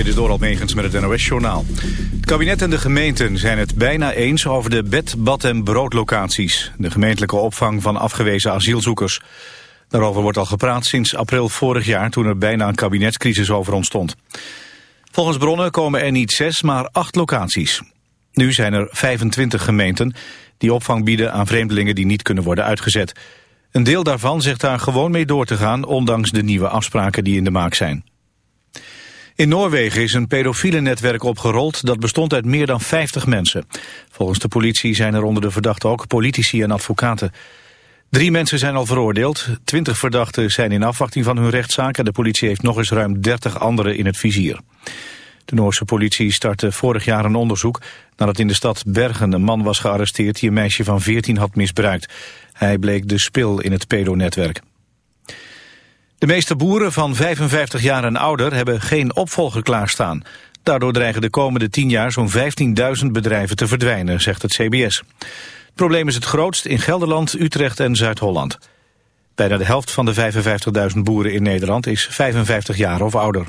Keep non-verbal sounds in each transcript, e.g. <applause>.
Dit is Doral Megens met het NOS-journaal. Het kabinet en de gemeenten zijn het bijna eens over de bed, bad en broodlocaties. De gemeentelijke opvang van afgewezen asielzoekers. Daarover wordt al gepraat sinds april vorig jaar toen er bijna een kabinetscrisis over ontstond. Volgens bronnen komen er niet zes, maar acht locaties. Nu zijn er 25 gemeenten die opvang bieden aan vreemdelingen die niet kunnen worden uitgezet. Een deel daarvan zegt daar gewoon mee door te gaan, ondanks de nieuwe afspraken die in de maak zijn. In Noorwegen is een pedofiele netwerk opgerold dat bestond uit meer dan 50 mensen. Volgens de politie zijn er onder de verdachten ook politici en advocaten. Drie mensen zijn al veroordeeld, twintig verdachten zijn in afwachting van hun rechtszaak... en de politie heeft nog eens ruim 30 anderen in het vizier. De Noorse politie startte vorig jaar een onderzoek... nadat in de stad Bergen een man was gearresteerd... die een meisje van 14 had misbruikt. Hij bleek de spil in het pedonetwerk. De meeste boeren van 55 jaar en ouder hebben geen opvolger klaarstaan. Daardoor dreigen de komende 10 jaar zo'n 15.000 bedrijven te verdwijnen, zegt het CBS. Het probleem is het grootst in Gelderland, Utrecht en Zuid-Holland. Bijna de helft van de 55.000 boeren in Nederland is 55 jaar of ouder.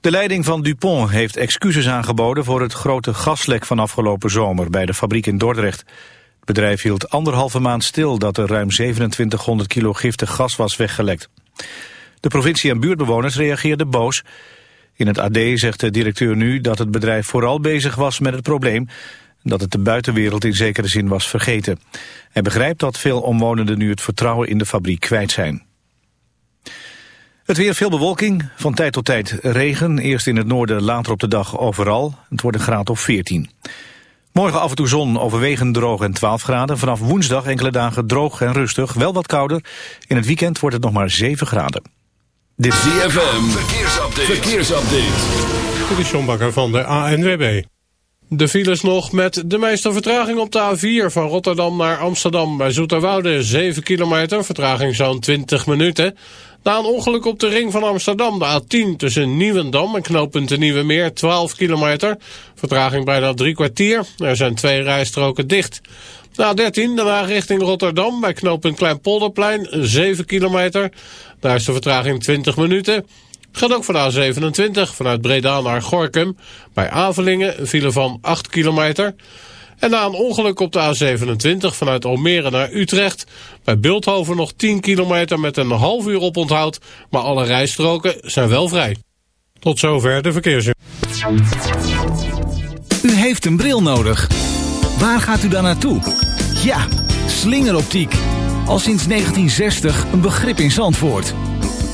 De leiding van Dupont heeft excuses aangeboden voor het grote gaslek van afgelopen zomer bij de fabriek in Dordrecht. Het bedrijf hield anderhalve maand stil dat er ruim 2700 kilo giftig gas was weggelekt. De provincie en buurtbewoners reageerden boos. In het AD zegt de directeur nu dat het bedrijf vooral bezig was met het probleem... en dat het de buitenwereld in zekere zin was vergeten. Hij begrijpt dat veel omwonenden nu het vertrouwen in de fabriek kwijt zijn. Het weer veel bewolking, van tijd tot tijd regen. Eerst in het noorden, later op de dag overal. Het wordt een graad of 14. Morgen af en toe zon, overwegend droog en 12 graden. Vanaf woensdag enkele dagen droog en rustig, wel wat kouder. In het weekend wordt het nog maar 7 graden. Dit is ZFM, verkeersupdate. verkeersupdate. Dit is John Bakker van de ANWB. De files nog met de meeste vertraging op de A4 van Rotterdam naar Amsterdam. Bij Zoeterwoude 7 kilometer, vertraging zo'n 20 minuten. Na een ongeluk op de ring van Amsterdam, de A10 tussen Nieuwendam en knooppunt de Nieuwe Meer, 12 kilometer. Vertraging bijna drie kwartier. Er zijn twee rijstroken dicht. Na 13 daarna richting Rotterdam bij knooppunt Kleinpolderplein, 7 kilometer. Daar is de vertraging 20 minuten. Gaat ook van de A27 vanuit Breda naar Gorkum. Bij Avelingen file van 8 kilometer. En na een ongeluk op de A27 vanuit Almere naar Utrecht... bij Beeldhoven nog 10 kilometer met een half uur op onthoud... maar alle rijstroken zijn wel vrij. Tot zover de verkeers. U heeft een bril nodig. Waar gaat u dan naartoe? Ja, slingeroptiek. Al sinds 1960 een begrip in Zandvoort.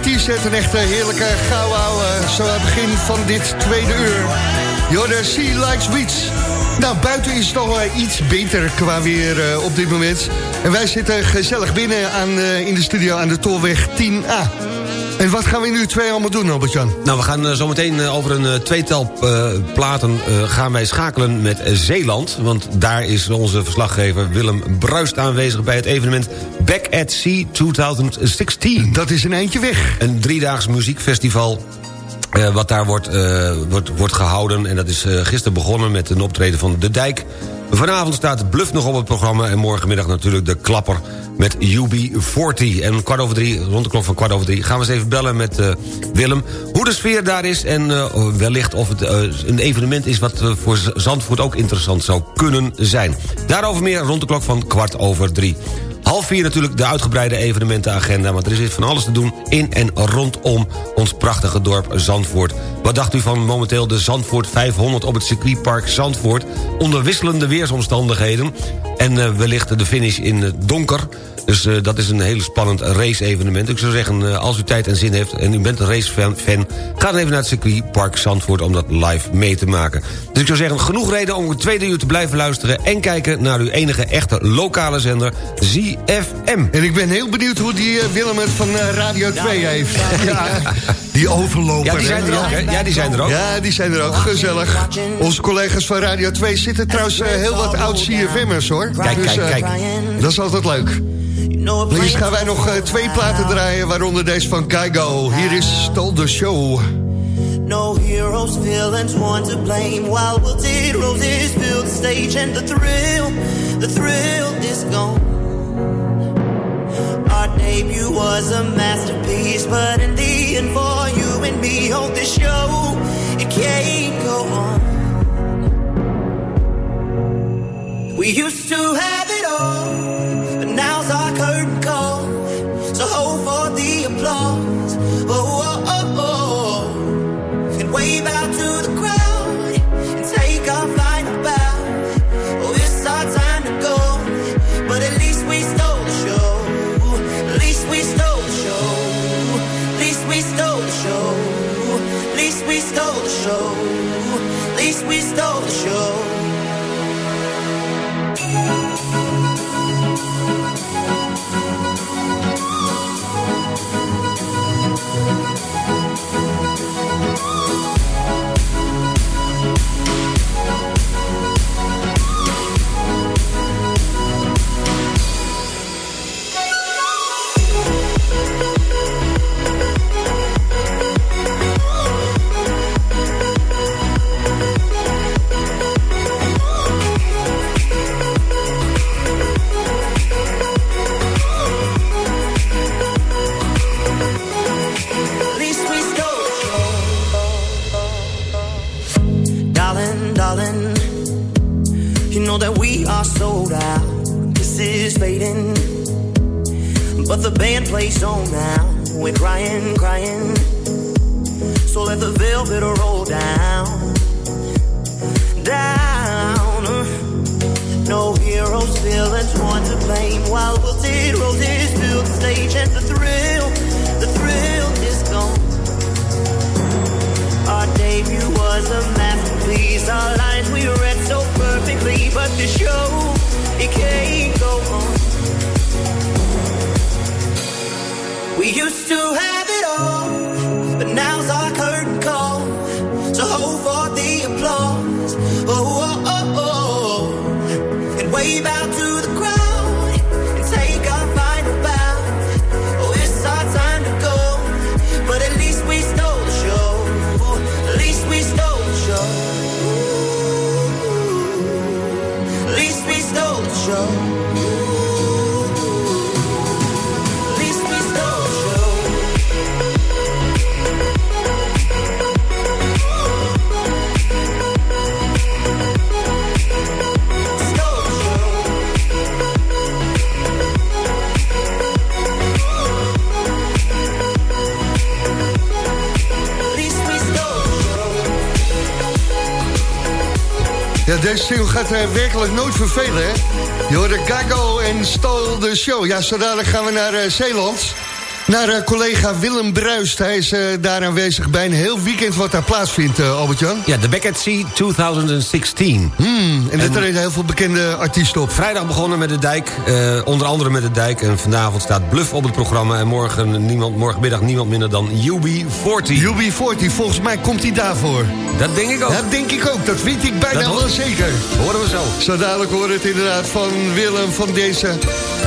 T-shirt een echte heerlijke gauw zo aan het begin van dit tweede uur. Jorda Sea Likes Beach. Nou, buiten is het wel iets beter qua weer uh, op dit moment. En wij zitten gezellig binnen aan, uh, in de studio aan de Tolweg 10A. En wat gaan we nu twee allemaal doen, Albert-Jan? Nou, we gaan uh, zometeen uh, over een uh, tweetal platen gaan wij schakelen met Zeeland. Want daar is onze verslaggever Willem Bruist aanwezig... bij het evenement Back at Sea 2016. Dat is een eindje weg. Een driedaags muziekfestival uh, wat daar wordt, uh, wordt, wordt gehouden. En dat is uh, gisteren begonnen met een optreden van De Dijk. Vanavond staat Bluff nog op het programma... en morgenmiddag natuurlijk de klapper met UB40. En kwart over drie, rond de klok van kwart over drie... gaan we eens even bellen met Willem. Hoe de sfeer daar is en wellicht of het een evenement is... wat voor Zandvoort ook interessant zou kunnen zijn. Daarover meer rond de klok van kwart over drie. Half vier natuurlijk de uitgebreide evenementenagenda... want er is van alles te doen in en rondom ons prachtige dorp Zandvoort. Wat dacht u van momenteel de Zandvoort 500 op het circuitpark Zandvoort... onder wisselende weersomstandigheden... en uh, wellicht de finish in het donker... Dus uh, dat is een hele spannend race-evenement. Ik zou zeggen, uh, als u tijd en zin heeft en u bent een racefan... fan, ga dan even naar het circuitpark Zandvoort om dat live mee te maken. Dus ik zou zeggen, genoeg reden om het tweede uur te blijven luisteren... en kijken naar uw enige echte lokale zender, ZFM. En ik ben heel benieuwd hoe die uh, Willem het van Radio 2 heeft. Ja, die overlopen. Ja, die zijn er ook, hè? Ja, die zijn er ook. Ja, die zijn er ook. Gezellig. Onze collega's van Radio 2 zitten trouwens heel wat oud-CFM'ers, hoor. Kijk, dus, kijk, kijk. Dat is altijd leuk. Liefst gaan wij nog uh, twee platen draaien, waaronder deze van Kaigo. Hier is Stol the Show. No heroes, villains, one to blame. While wilted roses fill the stage and the thrill, the thrill is gone. Debut was a masterpiece, but in the end for you and me, hold this show, it can't go on. We used to have it all, is fading, but the band plays on now. We're crying, crying. So let the velvet roll down, down. No heroes, villains, one to blame. While wilted roses fill the stage, and the thrill, deze single gaat uh, werkelijk nooit vervelen, hè? Je hoorde Gago en Stole de Show. Ja, zo gaan we naar uh, Zeeland. Naar uh, collega Willem Bruist. Hij is uh, daar aanwezig bij een heel weekend wat daar plaatsvindt, uh, Albert-Jan. Ja, de Beckett Sea 2016. Hmm, en er treden heel veel bekende artiesten op. Vrijdag begonnen met de dijk, onder andere met de dijk. En vanavond staat Bluff op het programma. En morgen, niemand, morgenmiddag niemand minder dan UB40. UB40, volgens mij komt hij daarvoor. Dat denk ik ook. Dat denk ik ook, dat weet ik bijna wel zeker. Horen we zo. Zo dadelijk horen het inderdaad van Willem van deze...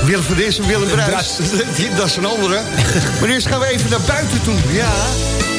Willem van deze, Willem Bruist. <laughs> dat is een andere. <laughs> Maar eerst gaan we even naar buiten toe. Ja.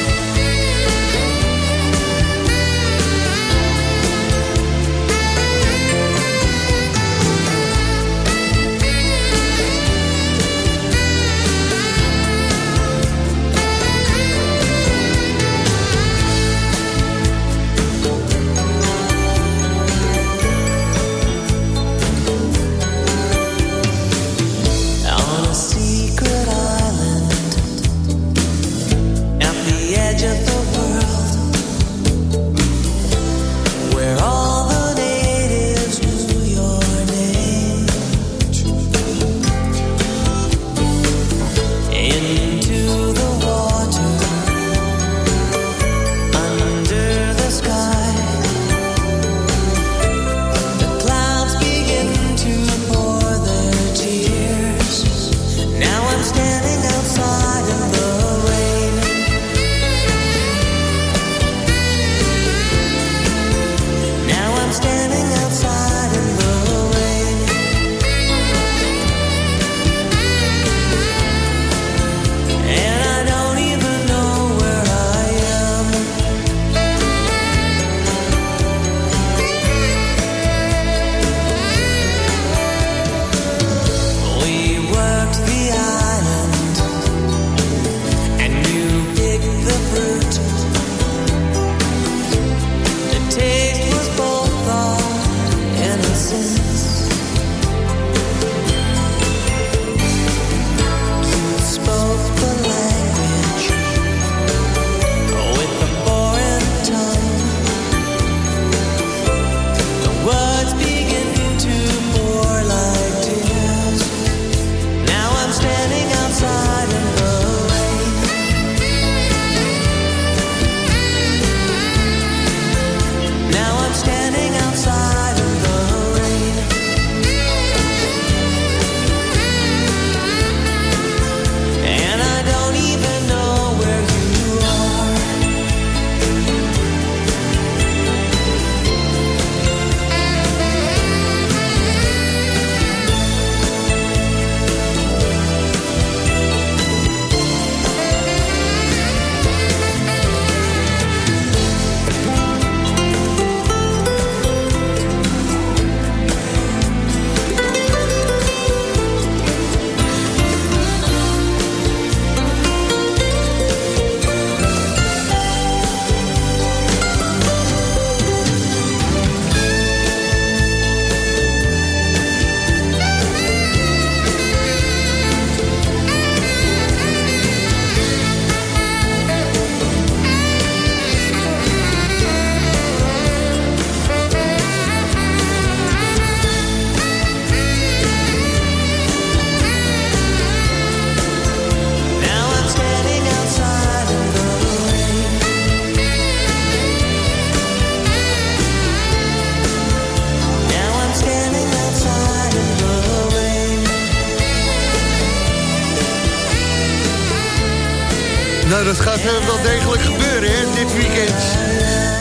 Gaat uh, wel degelijk gebeuren, hè, dit weekend.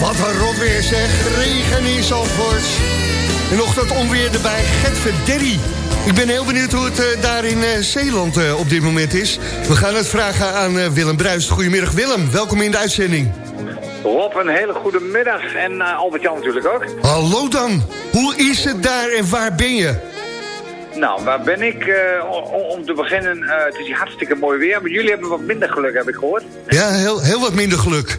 Wat een rot weer, zeg. Regen in Zandvoort. En nog dat onweer erbij. Getverderrie. Ik ben heel benieuwd hoe het uh, daar in uh, Zeeland uh, op dit moment is. We gaan het vragen aan Willem Bruist. Goedemiddag Willem, welkom in de uitzending. Rob, een hele goede middag. En Albert-Jan natuurlijk ook. Hallo dan. Hoe is het daar en waar ben je? Nou, waar ben ik? Uh, om te beginnen, uh, het is hartstikke mooi weer. Maar jullie hebben wat minder geluk, heb ik gehoord. Ja, heel, heel wat minder geluk.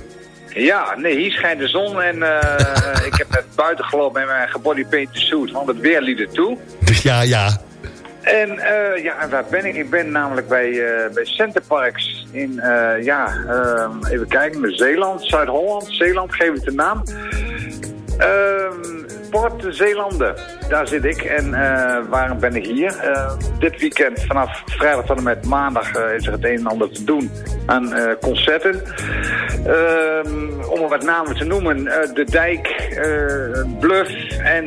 Ja, nee, hier schijnt de zon en uh, <laughs> ik heb net buiten gelopen met mijn gebodypainted suit, want het weer liet het toe. <laughs> Ja, ja. En uh, ja, en waar ben ik? Ik ben namelijk bij, uh, bij Centerparks in, uh, ja, even kijken, Zeeland, Zuid-Holland, Zeeland, geef het de naam. Port Zeelanden. Daar zit ik. En eh, waarom ben ik hier? Eh, dit weekend vanaf vrijdag tot en met maandag eh, is er het een en ander te doen aan concerten. Ehm, om er wat namen te noemen. de Dijk, Bluff en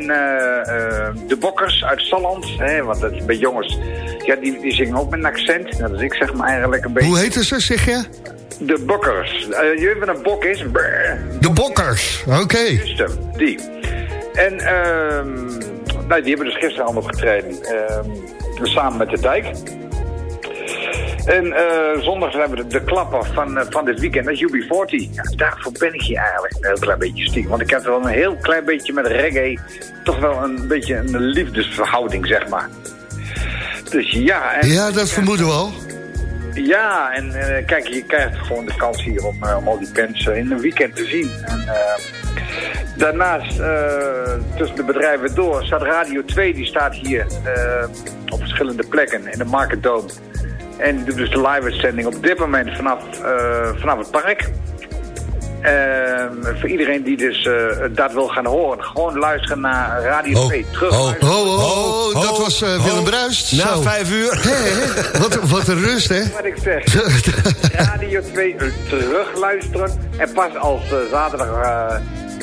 De Bokkers uit Salland. Hè, want dat, bij jongens, ja, die, die zingen ook met een accent. Dat is ik zeg maar eigenlijk een beetje... Hoe heette ze, zeg je? De Bokkers. Je weet wat een bok is? Brrr. De Bokkers, oké. Die. En ehm nou, die hebben dus gisteren allemaal opgetreden. ehm, samen met de dijk. En eh, zondag hebben we de, de klapper van, eh, van dit weekend, dat is UB40. Ja, daarvoor ben ik hier eigenlijk een heel klein beetje stiekem. Want ik heb wel een heel klein beetje met reggae toch wel een beetje een liefdesverhouding, zeg maar. Dus ja. En, Ja, dat vermoeden we al. ja, en eh, kijk, je krijgt gewoon de kans hier om, om al die eh, in een weekend te zien. En, eh, daarnaast, eh, tussen de bedrijven door, staat Radio 2, die staat hier eh, op verschillende plekken in de Market Dome. En doet dus de live-uitzending op dit moment vanaf, eh, vanaf het park. Ehm, voor iedereen die dus eh, dat wil gaan horen, gewoon luisteren naar Radio 2. Terug Oh, oh, oh, dat was eh, Willem Bruist. Na Zo. vijf uur. Hé, hé, wat, wat een rust, hè? Wat ik zeg. <laughs> Radio 2 terug luisteren. En pas als zaterdag eh,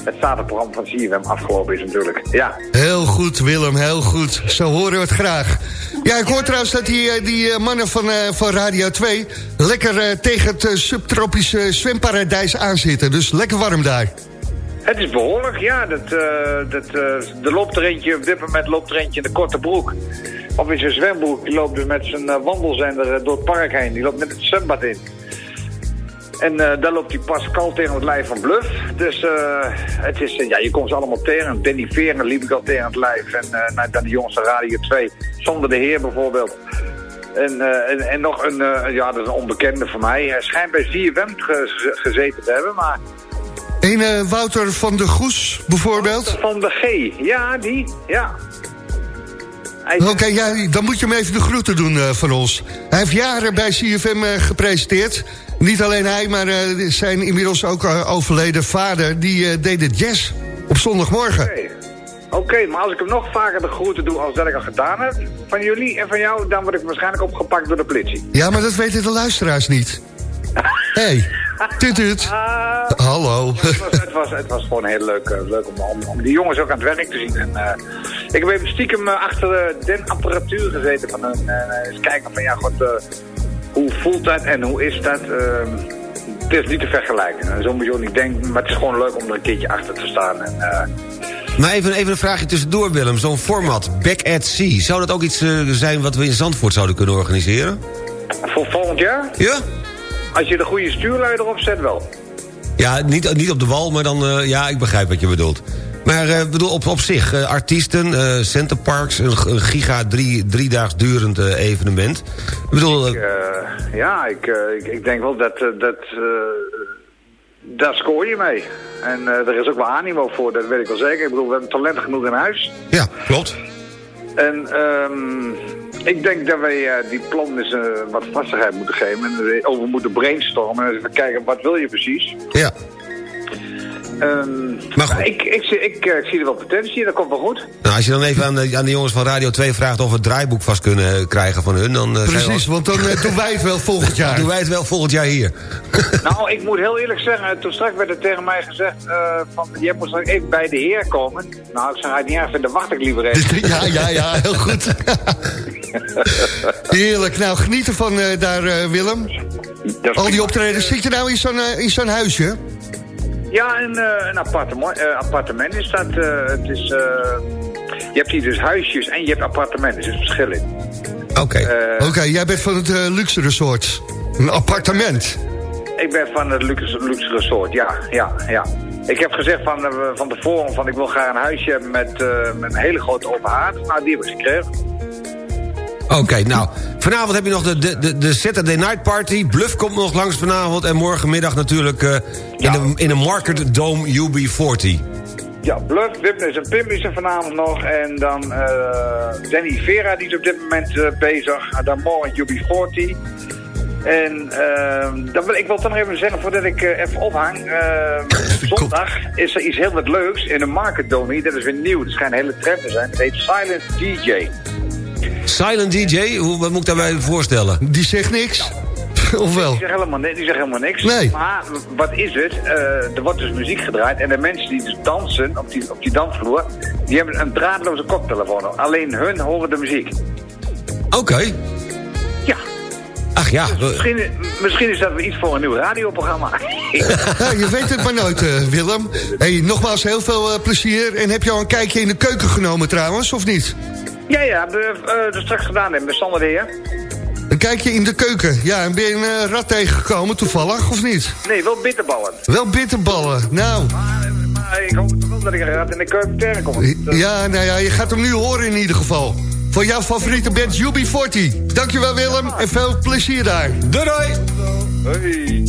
het zaterdagprogramma van CFM afgelopen is natuurlijk. Ja. Heel goed, Willem, heel goed. Zo horen we het graag. Ja, ik hoor trouwens dat die, eh, die eh, mannen van, eh, van Radio 2... lekker tegen het subtropische zwemparadijs aanzitten. Dus lekker warm daar. Het is behoorlijk, ja. Dat, eh, dat, er loopt er eentje, op dit moment loopt er eentje in de korte broek. Of in zijn zwembroek. Die loopt dus met zijn wandelzender door het park heen. Die loopt met het zwembad in. En eh, daar loopt hij Pascal tegen het lijf van Bluff. Dus eh, het is, eh, ja, je komt ze allemaal tegen. Danny Veren liep ik al tegen het lijf. En nou, dan de jongens van Radio 2. Zonder de Heer bijvoorbeeld. En, en, en nog een, ja, dat is een onbekende voor mij. Hij schijnt bij ZFM ge- gezeten te hebben, maar Een Wouter van de Goes, bijvoorbeeld. van de G. Ja, die. Ja. Oké, ja, dan moet je hem even de groeten doen van ons. Hij heeft jaren bij CFM gepresenteerd. Niet alleen hij, maar eh, zijn inmiddels ook eh, overleden vader... die eh, deed de jazz op zondagmorgen. Oké. Maar als ik hem nog vaker de groeten doe als dat ik al gedaan heb... van jullie en van jou, dan word ik waarschijnlijk opgepakt door de politie. Ja, maar dat weten de luisteraars niet. Hé, <laughs> hey, tut tut. Ah, Hallo. het, was, het, was, het was gewoon heel leuk, leuk om, om, om die jongens ook aan het werk te zien. En, ik heb even stiekem achter den apparatuur gezeten van hun. en eens kijken van, ja, god, hoe voelt dat en hoe is dat? Ehm, het is niet te vergelijken. En zo moet je ook niet denken, maar het is gewoon leuk om er een keertje achter te staan. En, eh, Maar even, even een vraagje tussendoor, Willem. Zo'n format, Back at Sea. Zou dat ook iets eh, zijn wat we in Zandvoort zouden kunnen organiseren? voor volgend jaar, Ja? als je de goede stuurlui erop zet, wel. Ja, niet, niet op de wal, maar dan... eh, ja, ik begrijp wat je bedoelt. Maar eh, bedoel, op, op zich, eh, artiesten, eh Centerparks... een, een giga drie, driedaags durend evenement. Ik bedoel, ja, ik, ik, ik denk wel dat, dat daar scoor je mee. En er is ook wel animo voor, dat weet ik wel zeker. Ik bedoel, we hebben talent genoeg in huis. ja, klopt. En ehm, ik denk dat wij die plan eens wat vastigheid moeten geven. En er over moeten brainstormen. En even kijken, wat wil je precies? Ja. Ehm, Maar goed. ik, ik, zie- ik, eh, ik zie er wel potentie in, dat komt wel goed. Nou, als je dan even aan de, aan de jongens van Radio 2 vraagt... of we het draaiboek vast kunnen eh, krijgen van hun... dan eh, Precies, al- want dan doen wij het wel volgend <laughs> jaar. doen wij het wel volgend jaar hier. <laughs> Nou, ik moet heel eerlijk zeggen, toen straks werd er tegen mij gezegd eh, van, jij moet straks even bij de heer komen. Nou, ik zeg, niet erg vinden, wacht ik liever even. <laughs> Ja, ja, ja, heel goed. Heerlijk. Nou, geniet ervan eh, daar, eh, Willem. Al die optredens. Zit je nou in zo'n in zo'n huisje? Ja, een, eh, een appartement, eh, appartement is dat. eh, het is, je hebt hier dus huisjes en je hebt appartementen, er is verschil in. Oké. Oké, jij bent van het luxe resort. Een appartement. Ik ben van het luxe, luxe resort, ja, ja, ja. Ik heb gezegd van, van tevoren van ik wil graag een huisje hebben met, met een hele grote open haard. Nou, die heb ik gekregen. Oké, nou, vanavond heb je nog de, de, de, de Saturday Night Party. Bluff komt nog langs vanavond. En morgenmiddag natuurlijk eh, in, Ja. de, in de Market Dome UB40. Ja, Bluff, Wipnes en Pim is er vanavond nog. En dan eh, Danny Vera, die is op dit moment eh, bezig. En dan morgen UB40. En ehm, dan wil, ik wil toch nog even zeggen, voordat ik even ophang. ehm, <laughs> zondag is er iets heel wat leuks in de Market Dome. Dat is weer nieuw. Het schijnt een hele trend te zijn. Het heet Silent DJ. Silent DJ, hoe, wat moet ik daarbij voorstellen? Die zegt niks. of wel? Die zegt helemaal, ni- die zegt helemaal niks. Nee. Maar wat is het? Eh, er wordt dus muziek gedraaid. En de mensen die dus dansen op die, op die dansvloer... die hebben een draadloze koptelefoon. Alleen hun horen de muziek. Oké. Ja. Ach ja, we- Misschien, misschien is dat weer iets voor een nieuw radioprogramma. <laughs> <laughs> Je weet het maar nooit, eh, Willem. Hey, nogmaals heel veel eh, plezier. En heb je al een kijkje in de keuken genomen trouwens, of niet? Ja, ja, de, eh de straks gedaan hebben met Sander de Heer. Een kijkje in de keuken. Ja, en ben je een eh, rat tegengekomen toevallig, of niet? Nee, wel bitterballen. Wel bitterballen. Nou, Maar ik hoop toch wel dat ik een rat in de keuken tegenkom. ja, nou ja, je gaat hem nu horen in ieder geval. Voor jouw favoriete band UB40. Dankjewel Willem en veel plezier daar. doei doei! Hey.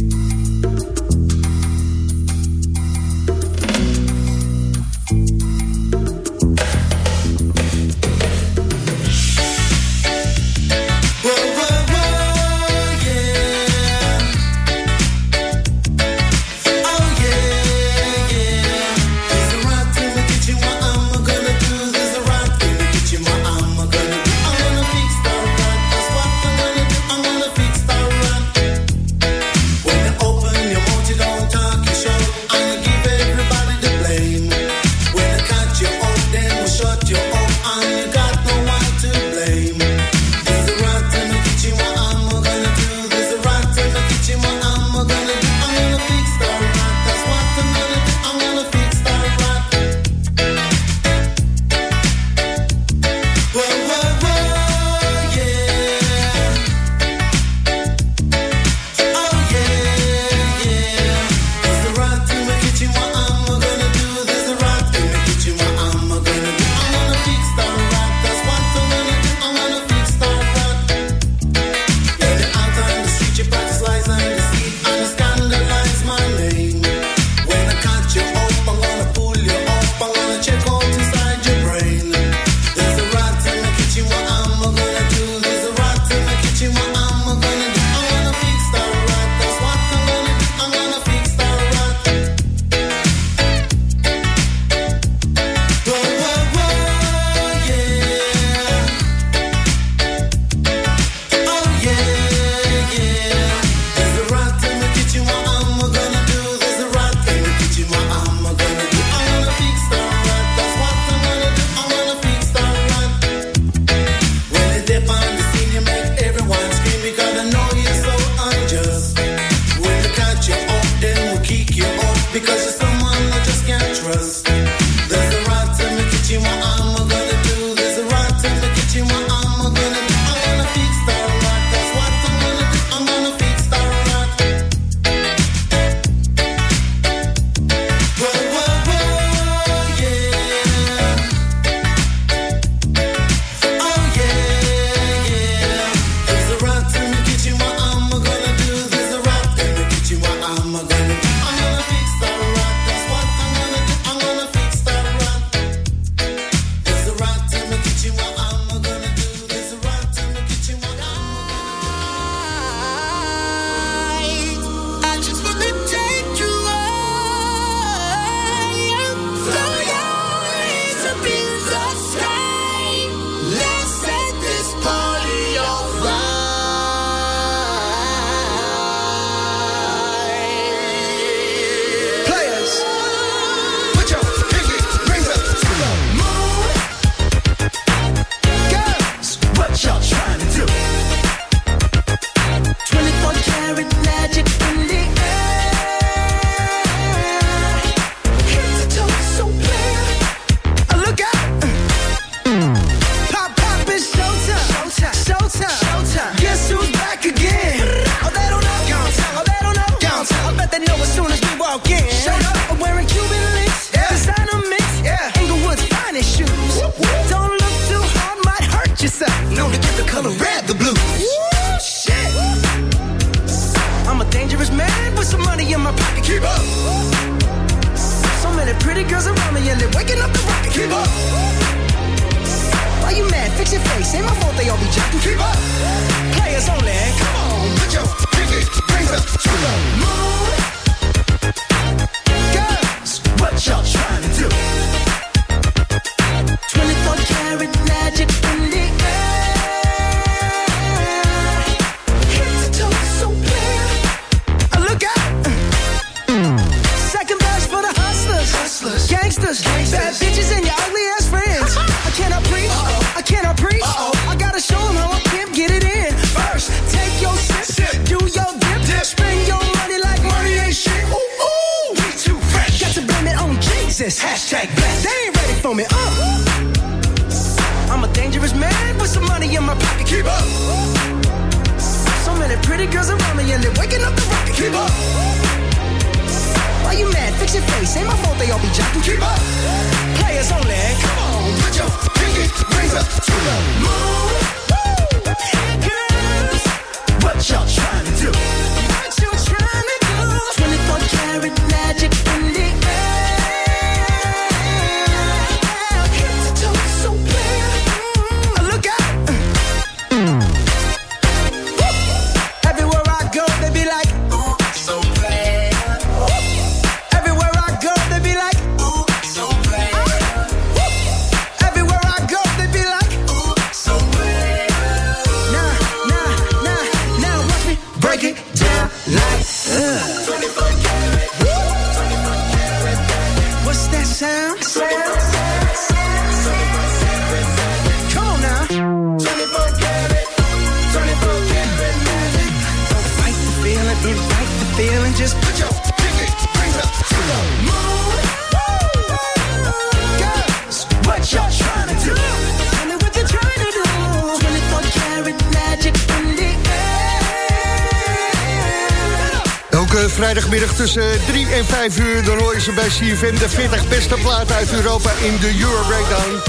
Tussen 3 en 5 uur... dan hoor je ze bij CFM de 40 beste platen uit Europa in de Euro Breakdown.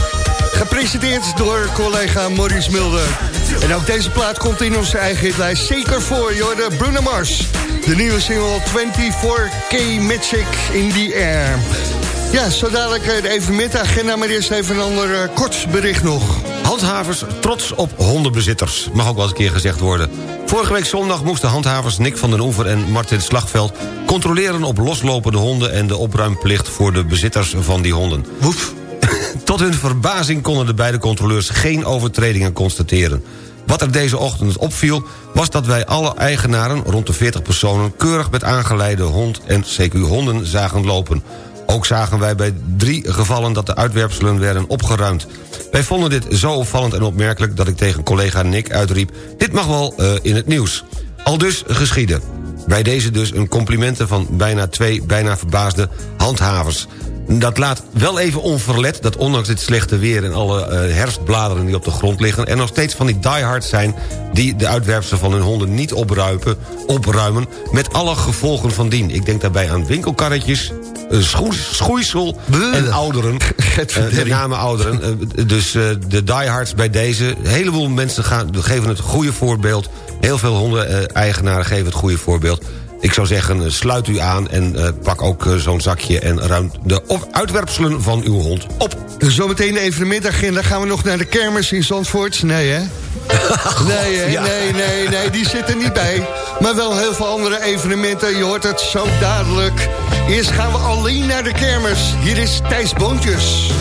Gepresenteerd door collega Maurice Mulder. En ook deze plaat komt in onze eigen hitlijst zeker voor. Je hoorde Bruno Mars. De nieuwe single 24K Magic in the Air. Ja, zo dadelijk eh, de evenementagenda, maar eerst even een ander eh, kort bericht nog. Handhavers trots op hondenbezitters. Mag ook wel eens een keer gezegd worden. Vorige week zondag moesten handhavers Nick van den Oever en Martin Slagveld... controleren op loslopende honden en de opruimplicht voor de bezitters van die honden. Woef. <laughs> Tot hun verbazing konden de beide controleurs geen overtredingen constateren. Wat er deze ochtend opviel, was dat wij alle eigenaren... rond de 40 personen keurig met aangeleide hond en CQ-honden zagen lopen. Ook zagen wij bij drie gevallen dat de uitwerpselen werden opgeruimd. Wij vonden dit zo opvallend en opmerkelijk dat ik tegen collega Nick uitriep... dit mag wel eh, in het nieuws. Al dus geschieden. Bij deze dus een complimenten van bijna twee bijna verbaasde handhavers. Dat laat wel even onverlet dat ondanks dit slechte weer... en alle eh, herfstbladeren die op de grond liggen... er nog steeds van die diehards zijn... die de uitwerpselen van hun honden niet opruimen, opruimen... met alle gevolgen van dien. Ik denk daarbij aan winkelkarretjes, schoe- schoeisel en ouderen. <laughs> Eh, met name ouderen. Eh, dus eh, de diehards bij deze... een heleboel mensen gaan, geven het goede voorbeeld. Heel veel honden-eigenaren geven het goede voorbeeld. Ik zou zeggen, eh, sluit u aan en eh, pak ook eh, zo'n zakje... en ruim de uitwerpselen van uw hond op. Zometeen de evenementagenda. Gaan we nog naar de kermis in Zandvoort? Nee, hè? <laughs> Nee? Ja. nee, nee, nee, die zit er niet bij. Maar wel heel veel andere evenementen. Je hoort het zo dadelijk. Eerst gaan we alleen naar de kermis. Hier is Thijs Boontjes.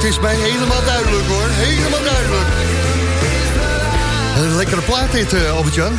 Het is mij helemaal duidelijk hoor. Helemaal duidelijk. Een lekkere plaat dit, uh, Albert-Jan. <laughs>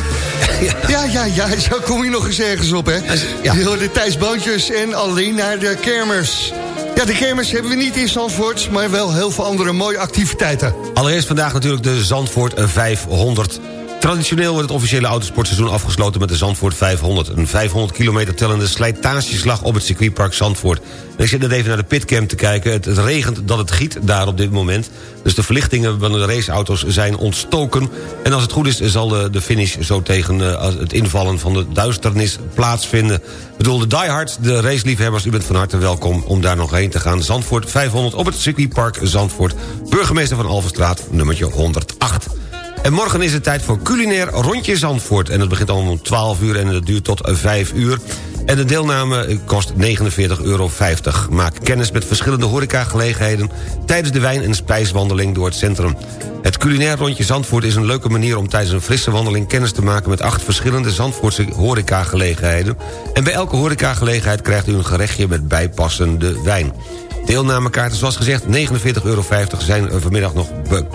Ja. ja, ja, Zo kom je nog eens ergens op, hè. Ja. Je hoorde Thijs Boontjes en alleen naar de kermers. Ja, de kermers hebben we niet in Zandvoort... maar wel heel veel andere mooie activiteiten. Allereerst vandaag natuurlijk de Zandvoort 500. Traditioneel wordt het officiële autosportseizoen afgesloten met de Zandvoort 500. Een 500 kilometer tellende slijtageslag op het circuitpark Zandvoort. En ik zit net even naar de pitcam te kijken. Het, regent dat het giet daar op dit moment. Dus de verlichtingen van de raceauto's zijn ontstoken. En als het goed is zal de, finish zo tegen uh, het invallen van de duisternis plaatsvinden. Ik bedoel, de diehards, de raceliefhebbers, u bent van harte welkom om daar nog heen te gaan. Zandvoort 500 op het circuitpark Zandvoort. Burgemeester van Alverstraat, nummertje 108. En morgen is het tijd voor culinair rondje Zandvoort. En dat begint al om 12 uur en dat duurt tot 5 uur. En de deelname kost 49,50 euro. Maak kennis met verschillende horecagelegenheden... tijdens de wijn- en spijswandeling door het centrum. Het culinair rondje Zandvoort is een leuke manier... om tijdens een frisse wandeling kennis te maken... met acht verschillende Zandvoortse horecagelegenheden. En bij elke horecagelegenheid krijgt u een gerechtje... met bijpassende wijn. Deelnamekaarten, zoals gezegd, 49,50 euro zijn vanmiddag nog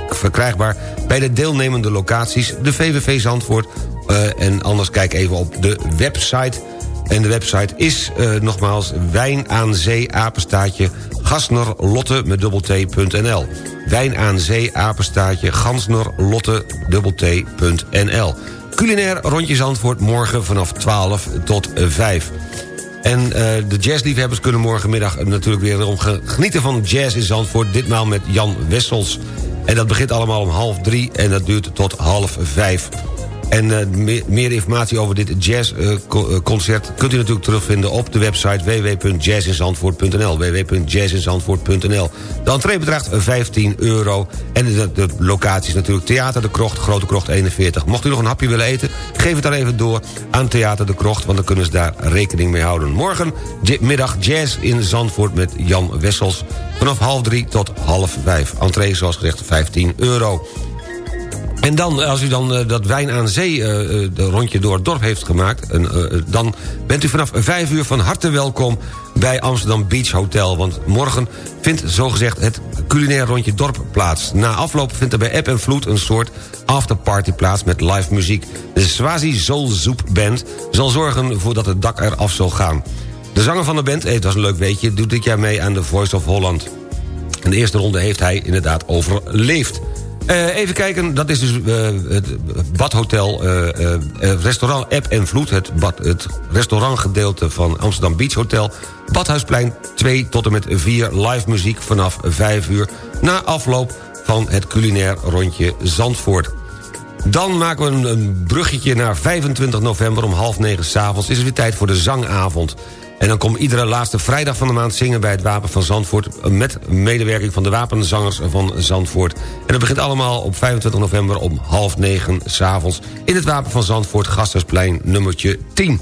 verkrijgbaar... bij de deelnemende locaties, de VVV Zandvoort... Uh, en anders kijk even op de website. En de website is uh, nogmaals wijn aan zee gasnerlotte met t.nl. Wijn aan zee apenstaatje gansnerlotte t.nl. Culinair rondje Zandvoort morgen vanaf 12 tot 5. En uh, de jazzliefhebbers kunnen morgenmiddag natuurlijk weer om genieten van jazz in Zandvoort. Ditmaal met Jan Wessels. En dat begint allemaal om half drie en dat duurt tot half vijf. En uh, meer, meer, informatie over dit jazzconcert... Uh, kunt u natuurlijk terugvinden op de website www.jazzinzandvoort.nl www.jazzinzandvoort.nl De entree bedraagt 15 euro. En de, de locatie is natuurlijk Theater de Krocht, Grote Krocht 41. Mocht u nog een hapje willen eten, geef het dan even door aan Theater de Krocht... want dan kunnen ze daar rekening mee houden. Morgen middag jazz in Zandvoort met Jan Wessels... vanaf half drie tot half vijf. Entree zoals gezegd 15 euro. En dan, als u dan uh, dat wijn aan zee uh, de rondje door het dorp heeft gemaakt... Dan bent u vanaf vijf uur van harte welkom bij Amsterdam Beach Hotel. Want morgen vindt zogezegd het culinair rondje dorp plaats. Na afloop vindt er bij App en Vloed een soort afterparty plaats met live muziek. De Swazi Soul Zoep Band zal zorgen voor dat het dak eraf zal gaan. De zanger van de band, het was een leuk weetje... doet dit jaar mee aan The Voice of Holland. In de eerste ronde heeft hij inderdaad overleefd. Uh, even kijken, dat is dus uh, het badhotel, uh, restaurant App en Vloed... Het, bad, het restaurantgedeelte van Amsterdam Beach Hotel... Badhuisplein 2 tot en met 4 live muziek vanaf 5 uur... na afloop van het culinair rondje Zandvoort. Dan maken we een bruggetje naar 25 november om half negen s'avonds. Is het weer tijd voor de zangavond. En dan komt iedere laatste vrijdag van de maand zingen bij het Wapen van Zandvoort... met medewerking van de wapenzangers van Zandvoort. En dat begint allemaal op 25 november om half negen s'avonds... in het Wapen van Zandvoort, Gastersplein nummertje 10.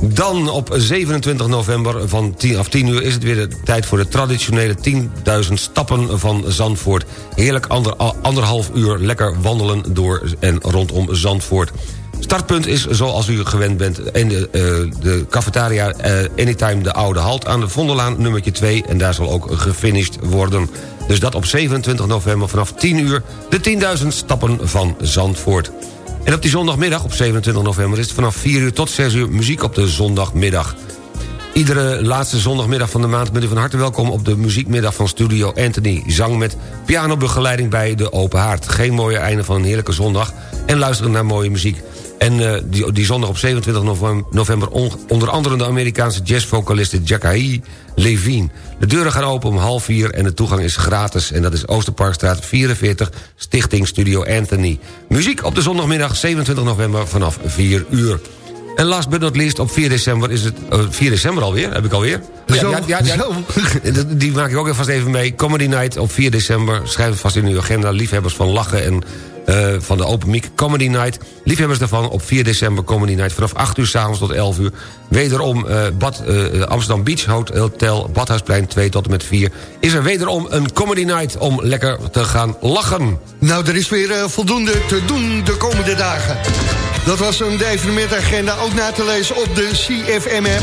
Dan op 27 november van 10, af 10 uur is het weer de tijd voor de traditionele 10.000 stappen van Zandvoort. Heerlijk ander, anderhalf uur lekker wandelen door en rondom Zandvoort. Startpunt is zoals u gewend bent in de, uh, de cafetaria uh, Anytime de Oude Halt... aan de Vondellaan nummertje 2 en daar zal ook gefinished worden. Dus dat op 27 november vanaf 10 uur de 10.000 stappen van Zandvoort. En op die zondagmiddag op 27 november is het vanaf 4 uur tot 6 uur muziek op de zondagmiddag. Iedere laatste zondagmiddag van de maand bent u van harte welkom... op de muziekmiddag van Studio Anthony. Zang met pianobegeleiding bij de Open Haard. Geen mooie einde van een heerlijke zondag... en luisteren naar mooie muziek. En uh, die, die zondag op 27 november onder andere de Amerikaanse jazzvocaliste Jackie Levine. De deuren gaan open om half vier en de toegang is gratis. En dat is Oosterparkstraat 44, Stichting Studio Anthony. Muziek op de zondagmiddag 27 november vanaf 4 uur. En last but not least, op 4 december is het... Uh, 4 december alweer, heb ik alweer. Zo, ja, ja, ja, <laughs> Die maak ik ook vast even mee. Comedy Night op 4 december. Schrijf het vast in uw agenda. Liefhebbers van lachen en uh, van de Open Mic Comedy Night. Liefhebbers daarvan op 4 december Comedy Night... vanaf 8 uur s'avonds tot 11 uur. Wederom uh, Bad, uh, Amsterdam Beach Hotel, Badhuisplein 2 tot en met 4... is er wederom een Comedy Night om lekker te gaan lachen. Nou, er is weer voldoende te doen de komende dagen. Dat was een de evenementagenda, ook na te lezen op de CFM-app.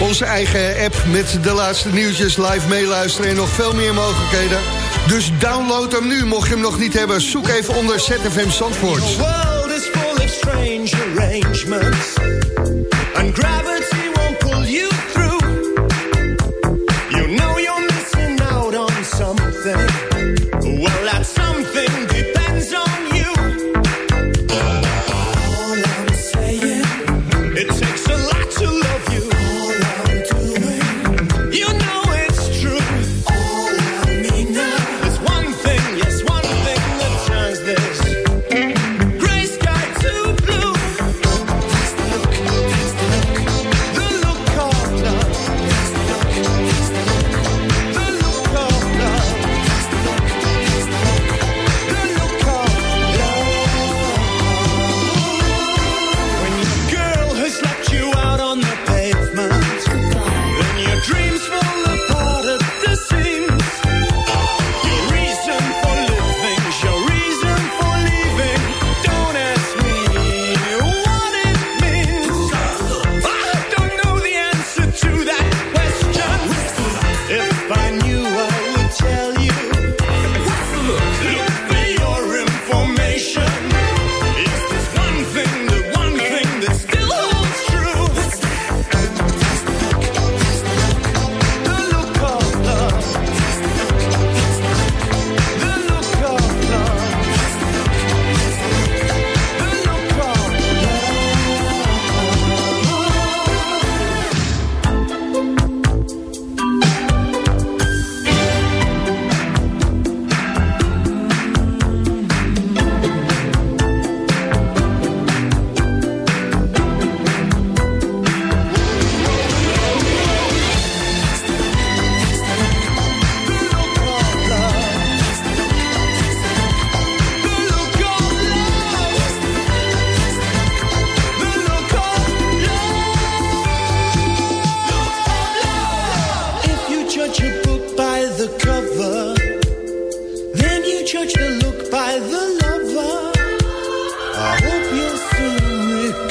Onze eigen app met de laatste nieuwtjes, live meeluisteren en nog veel meer mogelijkheden. Dus download hem nu, mocht je hem nog niet hebben. Zoek even onder ZFM Zandvoort. World is full of strange arrangements.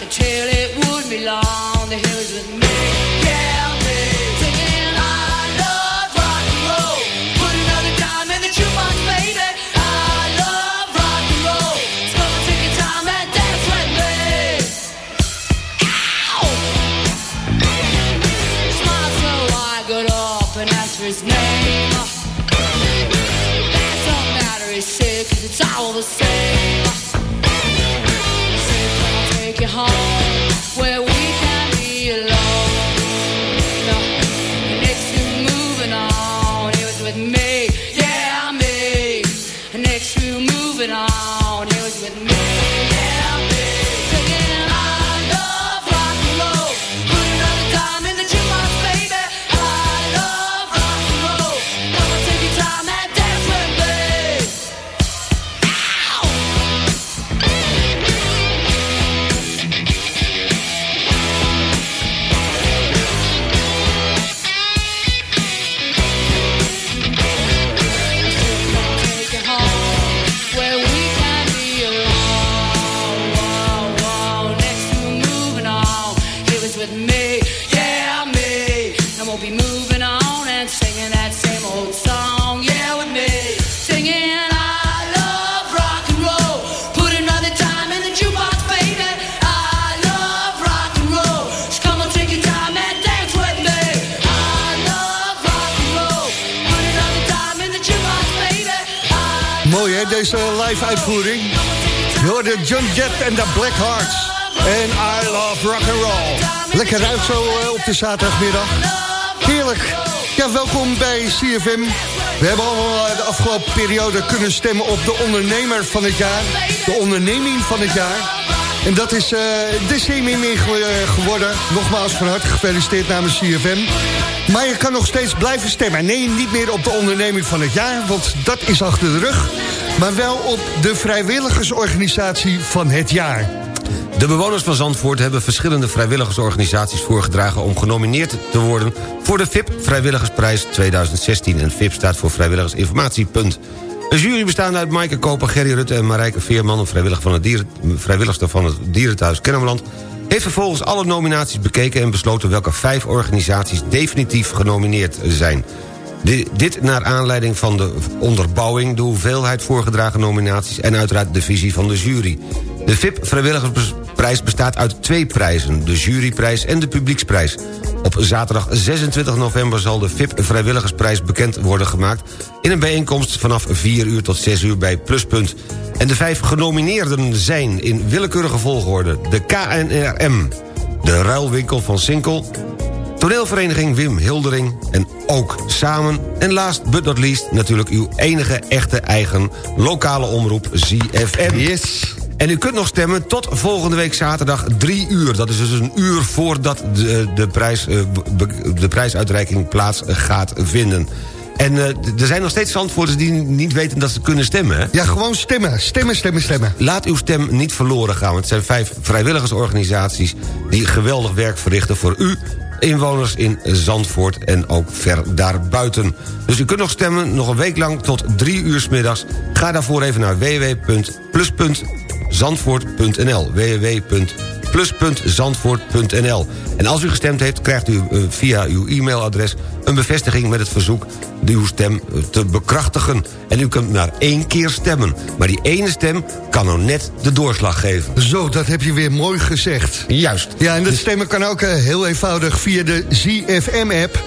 the trail, it would be long. The hills with me, yeah. home. Live uitvoering. Je hoorde John Jett en de Black Hearts. En I love rock and roll. Lekker uit zo eh, op de zaterdagmiddag. Heerlijk. Ja, welkom bij CFM. We hebben allemaal eh, de afgelopen periode kunnen stemmen op de ondernemer van het jaar. De onderneming van het jaar. En dat is eh de semi geworden. Nogmaals van harte gefeliciteerd namens CFM. Maar je kan nog steeds blijven stemmen. Nee, niet meer op de onderneming van het jaar, want dat is achter de rug. Maar wel op de vrijwilligersorganisatie van het jaar. De bewoners van Zandvoort hebben verschillende vrijwilligersorganisaties voorgedragen... om genomineerd te worden voor de VIP Vrijwilligersprijs 2016. En VIP staat voor Vrijwilligersinformatiepunt. Een jury bestaande uit Maaike Koper, Gerry Rutte en Marijke Veerman... een vrijwilliger van het dieren, vrijwilligster van het Dierenthuis Kennemerland... heeft vervolgens alle nominaties bekeken en besloten... welke vijf organisaties definitief genomineerd zijn. Di- Dit naar aanleiding van de onderbouwing... de hoeveelheid voorgedragen nominaties... en uiteraard de visie van de jury. De VIP Vrijwilligersprijs bestaat uit twee prijzen. De juryprijs en de publieksprijs. Op zaterdag 26 november zal de VIP Vrijwilligersprijs bekend worden gemaakt... in een bijeenkomst vanaf 4 uur tot 6 uur bij Pluspunt. En de vijf genomineerden zijn in willekeurige volgorde... de KNRM, de Ruilwinkel van Sinkel... Toneelvereniging Wim Hildering en ook samen. En last but not least natuurlijk uw enige echte eigen lokale omroep ZFM. Yes. En u kunt nog stemmen tot volgende week zaterdag 3 uur. Dat is dus een uur voordat de, de, prijs, eh, de prijsuitreiking plaats gaat vinden. En eh, er zijn nog steeds zandvoorters die niet weten dat ze kunnen stemmen. Hè? Ja, gewoon stemmen. Stemmen, stemmen, stemmen. Laat uw stem niet verloren gaan. Want het zijn vijf vrijwilligersorganisaties... die geweldig werk verrichten voor u inwoners in Zandvoort en ook ver daarbuiten. Dus u kunt nog stemmen, nog een week lang tot drie uur 's middags. Ga daarvoor even naar www.plus.zandvoort.nl www.plus.zandvoort.nl En als u gestemd heeft, krijgt u eh, via uw e-mailadres... een bevestiging met het verzoek uw stem eh, te bekrachtigen. En u kunt maar één keer stemmen. Maar die ene stem kan nou net de doorslag geven. Zo, dat heb je weer mooi gezegd. Juist. Ja, en dat stemmen kan ook eh, heel eenvoudig via de ZFM-app.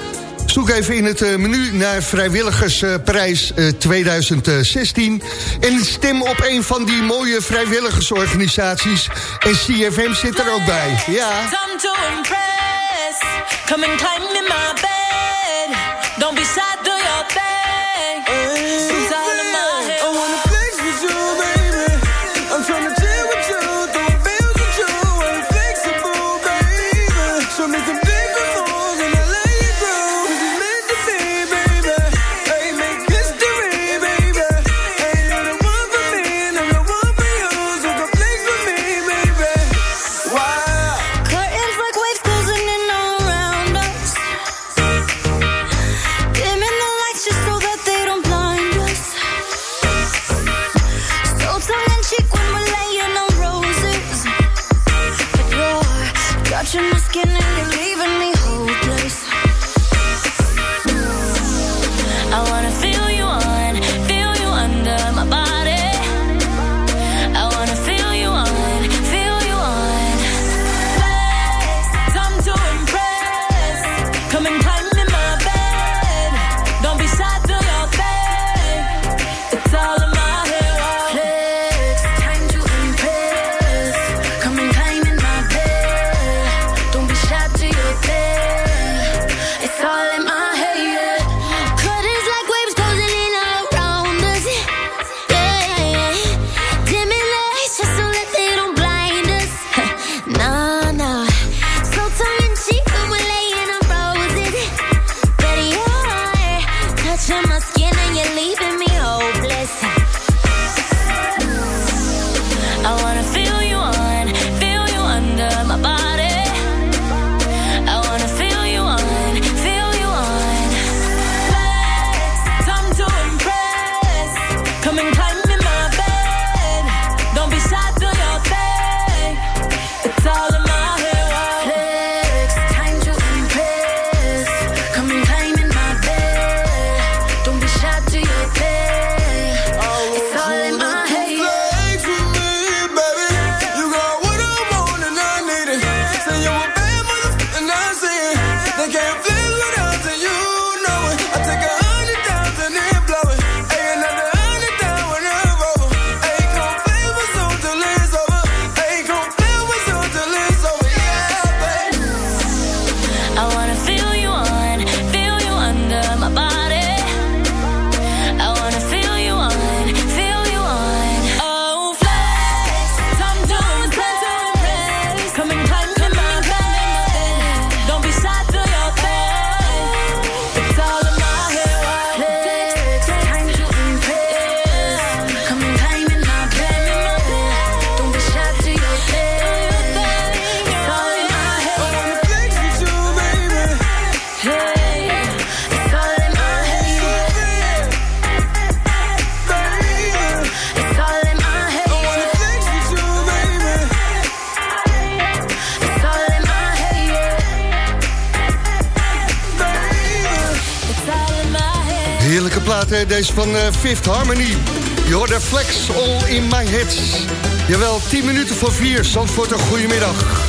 Zoek even in het eh, menu naar Vrijwilligersprijs eh, 2016... en stem op een van die mooie vrijwilligersorganisaties. En CFM zit er ook bij. Ja. Time to impress. Come and climb in my bed. Don't be shy, do your thing. It's all in my plaat, hè? deze van eh, Fifth Harmony. Je hoort de flex all in my head. Jawel, 10 minuten voor 4. Zandvoort, een goedemiddag. It's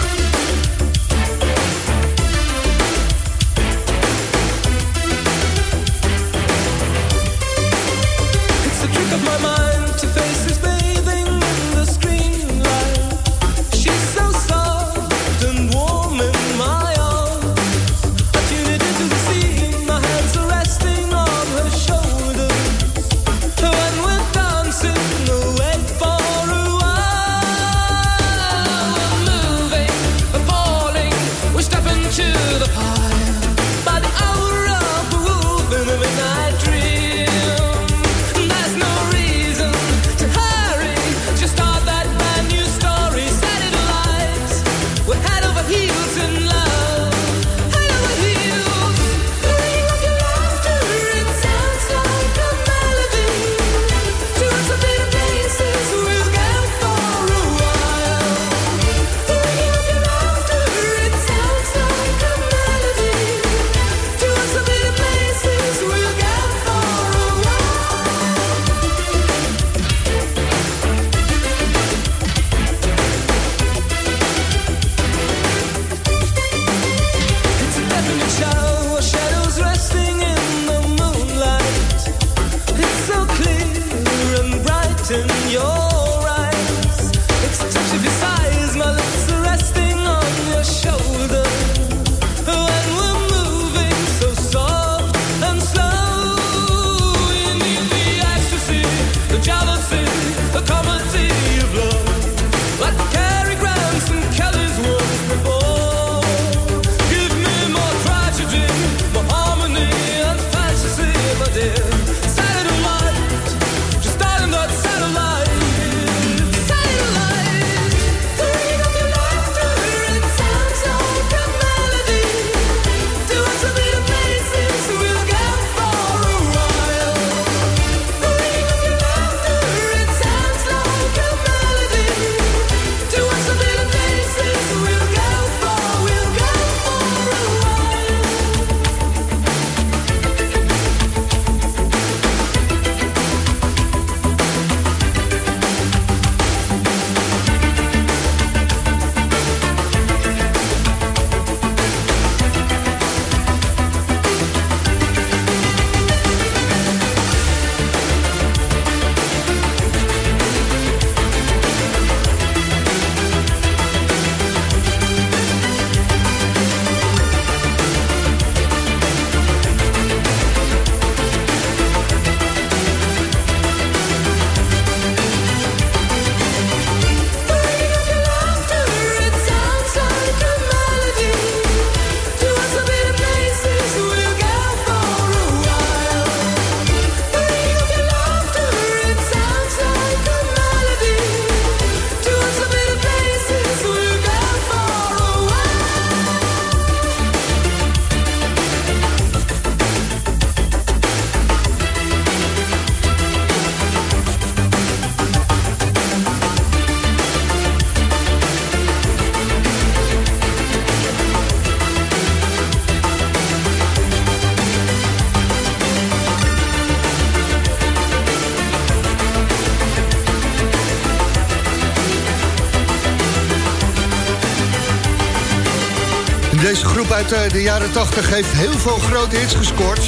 uit eh, de jaren 80 heeft heel veel grote hits gescoord.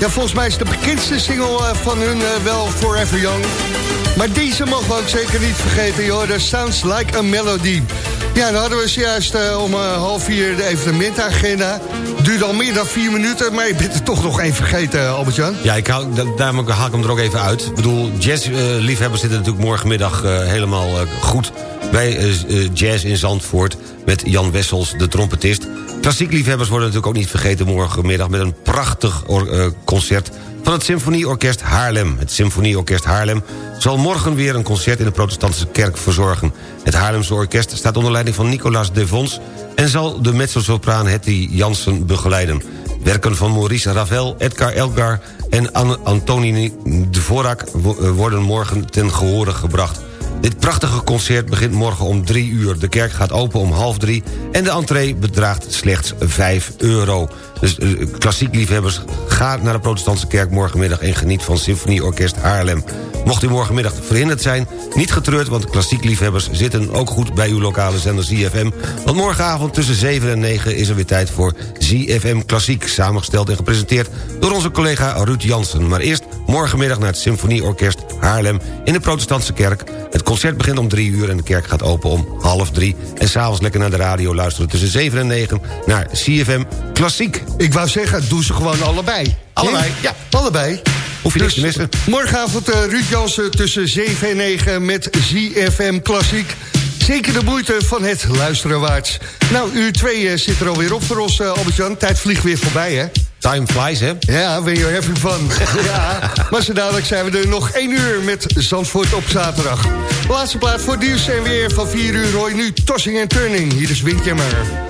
Ja, volgens mij is de bekendste single eh, van hun eh, wel Forever Young. Maar deze mogen we ook zeker niet vergeten, joh. Dat sounds like a melody. Ja, dan hadden we zojuist eh, om half vier de evenementagenda. Duurde al meer dan vier minuten, maar je bent er toch nog één vergeten, Albert-Jan. Ja, ik haal, da- daarom haal ik hem er ook even uit. Ik bedoel, jazzliefhebbers zitten natuurlijk morgenmiddag helemaal goed... bij Jazz in Zandvoort met Jan Wessels, de trompetist. Klassiek liefhebbers worden natuurlijk ook niet vergeten morgenmiddag... met een prachtig eh, concert van het Symfonieorkest Haarlem. Het Symfonieorkest Haarlem zal morgen weer een concert... in de protestantse kerk verzorgen. Het Haarlemse orkest staat onder leiding van Nicolaas de Vons... en zal de mezzosopraan Hetty Jansen begeleiden. Werken van Maurice Ravel, Edgar Elgar en An Antonie Dvorak... eh, worden morgen ten gehore gebracht. Dit prachtige concert begint morgen om 3 uur. De kerk gaat open om half drie en de entree bedraagt slechts 5 euro. Dus eh, klassiek liefhebbers, ga naar de protestantse kerk morgenmiddag... en geniet van Symfonieorkest Haarlem. Mocht u morgenmiddag verhinderd zijn, niet getreurd... want klassiek liefhebbers zitten ook goed bij uw lokale zender ZFM. Want morgenavond tussen 7 en 9 is er weer tijd voor ZFM Klassiek... samengesteld en gepresenteerd door onze collega Ruud Jansen. Maar eerst morgenmiddag naar het Symfonieorkest Haarlem... in de protestantse kerk. Het concert begint om 3 uur en de kerk gaat open om half drie. En s'avonds lekker naar de radio luisteren tussen 7 en 9... naar CFM Klassiek. Ik wou zeggen, doe ze gewoon allebei. Allebei, ja. Allebei. Hoef je niks te Dus missen. Morgenavond eh, Ruud Jansen tussen 7 en 9 met ZFM Klassiek. Zeker de moeite van het luisteren waard. Nou, uur 2 zit er alweer op voor ons, eh, Albert-Jan. Tijd vliegt weer voorbij, hè? Time flies, hè? Ja, when you're having fun. ja, maar zo dadelijk zijn we er nog één uur met Zandvoort op zaterdag. Laatste plaat voor nieuws en weer van 4 uur hoor je nu Tossing en Turning. Hier is Windjammer.